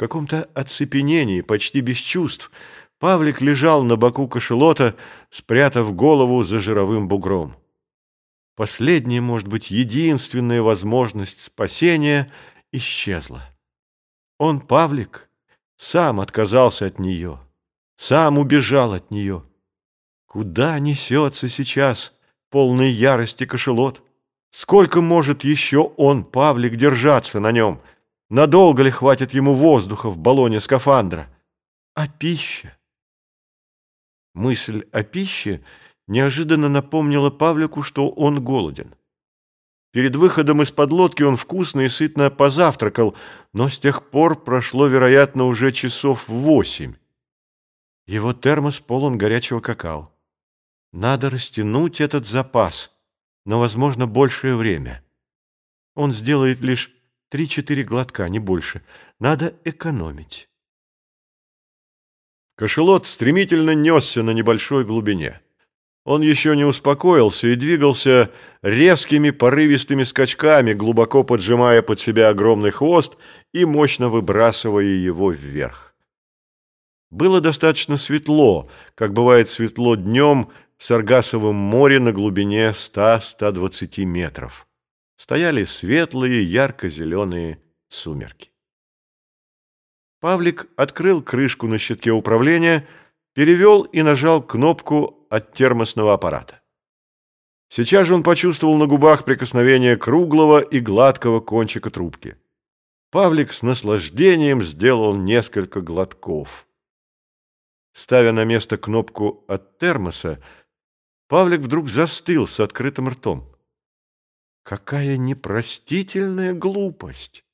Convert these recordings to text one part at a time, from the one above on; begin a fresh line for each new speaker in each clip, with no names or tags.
каком-то оцепенении, почти без чувств, Павлик лежал на боку кошелота, спрятав голову за жировым бугром. Последняя, может быть, единственная возможность спасения исчезла. Он, Павлик, сам отказался от нее, сам убежал от нее. Куда несется сейчас полный ярости кошелот? Сколько может еще он, Павлик, держаться на нем? Надолго ли хватит ему воздуха в баллоне скафандра? А пища? Мысль о пище неожиданно напомнила Павлику, что он голоден. Перед выходом из-под лодки он вкусно и сытно позавтракал, но с тех пор прошло, вероятно, уже часов восемь. Его термос полон горячего какао. Надо растянуть этот запас на, возможно, большее время. Он сделает лишь три-четыре глотка, не больше. Надо экономить. Кошелот стремительно несся на небольшой глубине. Он еще не успокоился и двигался резкими порывистыми скачками, глубоко поджимая под себя огромный хвост и мощно выбрасывая его вверх. Было достаточно светло, как бывает светло днем в Саргасовом море на глубине 100-120 метров. Стояли светлые, ярко-зеленые сумерки. Павлик открыл крышку на щитке управления, перевел и нажал кнопку от термосного аппарата. Сейчас же он почувствовал на губах прикосновение круглого и гладкого кончика трубки. Павлик с наслаждением сделал несколько глотков. Ставя на место кнопку от термоса, Павлик вдруг застыл с открытым ртом. Какая непростительная глупость!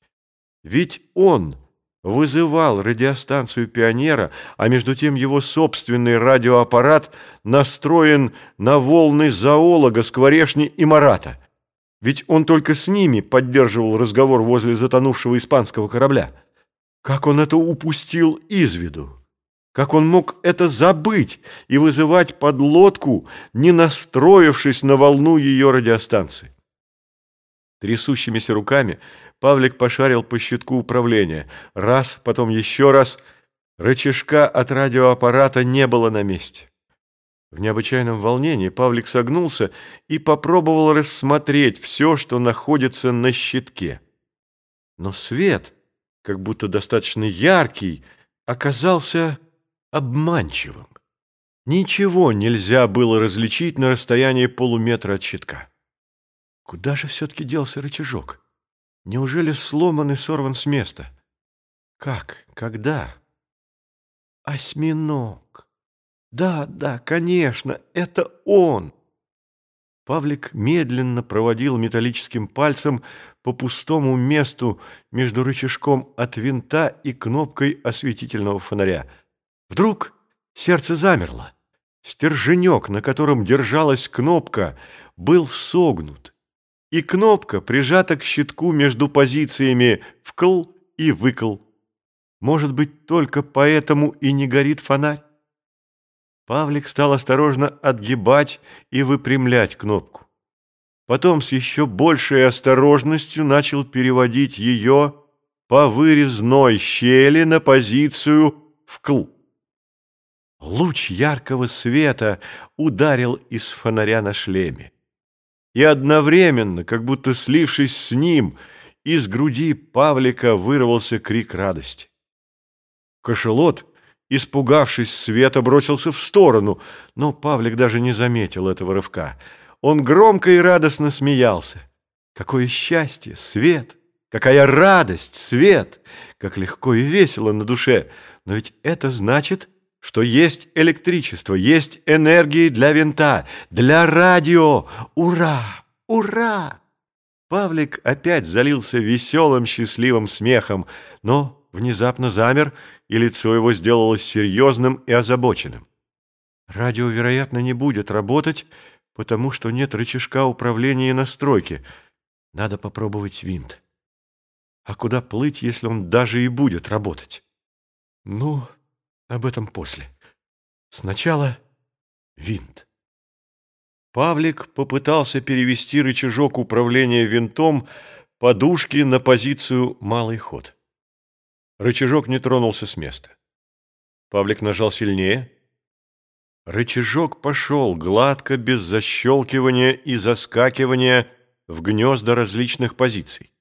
Ведь он вызывал радиостанцию «Пионера», а между тем его собственный радиоаппарат настроен на волны зоолога, скворешни и марата. Ведь он только с ними поддерживал разговор возле затонувшего испанского корабля. Как он это упустил из виду? Как он мог это забыть и вызывать подлодку, не настроившись на волну ее радиостанции? Трясущимися руками – Павлик пошарил по щитку управления. Раз, потом еще раз. Рычажка от радиоаппарата не было на месте. В необычайном волнении Павлик согнулся и попробовал рассмотреть все, что находится на щитке. Но свет, как будто достаточно яркий, оказался обманчивым. Ничего нельзя было различить на расстоянии полуметра от щитка. Куда же все-таки делся рычажок? Неужели сломан и сорван с места? Как? Когда? Осьминог. Да, да, конечно, это он. Павлик медленно проводил металлическим пальцем по пустому месту между рычажком от винта и кнопкой осветительного фонаря. Вдруг сердце замерло. Стерженек, на котором держалась кнопка, был согнут и кнопка прижата к щитку между позициями «вкл» и «выкл». Может быть, только поэтому и не горит фонарь? Павлик стал осторожно отгибать и выпрямлять кнопку. Потом с еще большей осторожностью начал переводить ее по вырезной щели на позицию «вкл». Луч яркого света ударил из фонаря на шлеме и одновременно, как будто слившись с ним, из груди Павлика вырвался крик радости. Кошелот, испугавшись света, бросился в сторону, но Павлик даже не заметил этого рывка. Он громко и радостно смеялся. Какое счастье, свет! Какая радость, свет! Как легко и весело на душе! Но ведь это значит что есть электричество, есть энергии для винта, для радио. Ура! Ура! Павлик опять залился веселым, счастливым смехом, но внезапно замер, и лицо его сделалось серьезным и озабоченным. Радио, вероятно, не будет работать, потому что нет рычажка управления и настройки. Надо попробовать винт. А куда плыть, если он даже и будет работать? Ну... Об этом после. Сначала винт. Павлик попытался перевести рычажок управления винтом подушки на позицию «малый ход». Рычажок не тронулся с места. Павлик нажал сильнее. Рычажок пошел гладко, без защелкивания и заскакивания в гнезда различных позиций.